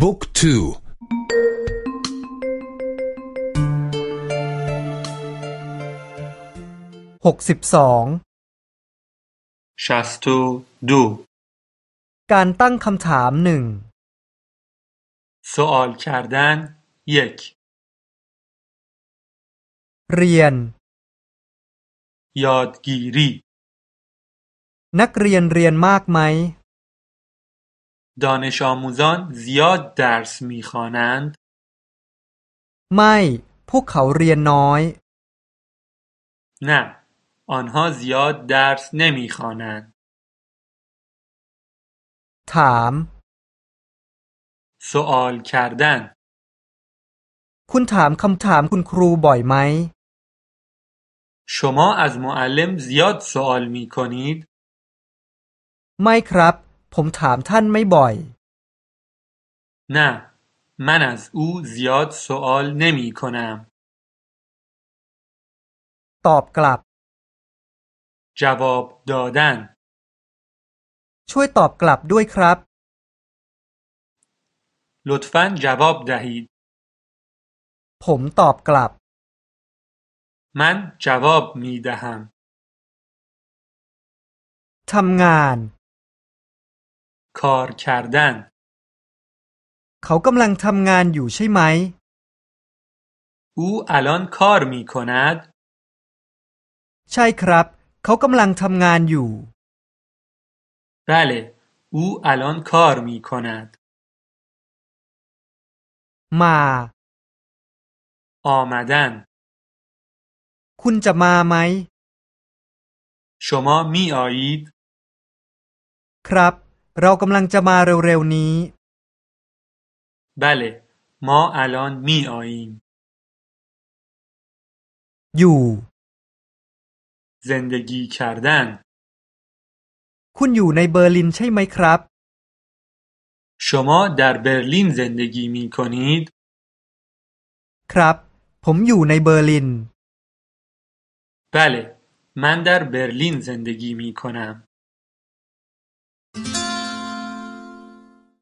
book2หกสิบสองشصت و دو การตั้งคำถามหนึ่งسؤال کردن یک เรียน یادگیری นักเรียนเรียนมากไหม دانش آموزان زیاد درس میخوانند ไม่ พวกเขาเรียนน้อย نه آنها زیاد درس نمیخوانند ถาม سوال کردن คุณถามคำถามคุณครูบ่อยไหม شما از معلم زیاد سوال می کنید؟ ไม่ครับ ผมถามท่านไม่บ่อย نه من از او زیاد سوال نمی کنم ตอบกลับ جواب دادن ช่วยตอบกลับด้วยครับ لطفا جواب دهید ผมตอบกลับ من جواب می دهم ทำงาน کار کردن เขากำลังทำงานอยู่ใช่ไหม او الان کار می کند ใช่ครับ เขากำลังทำงานอยู่ بله او الان کار می کند มา آمدن คุณจะมาไหม شما می آیید ครับ เรากำลังจะมาเร็วๆนี้ بله ما الان می آییم อยู่ زندگی کردن คุณอยู่ในเบอร์ลินใช่ไหมครับ شما در برلین زندگی می کنید ครับ ผมอยู่ในเบอร์ลิน بله من در برلین زندگی می کنم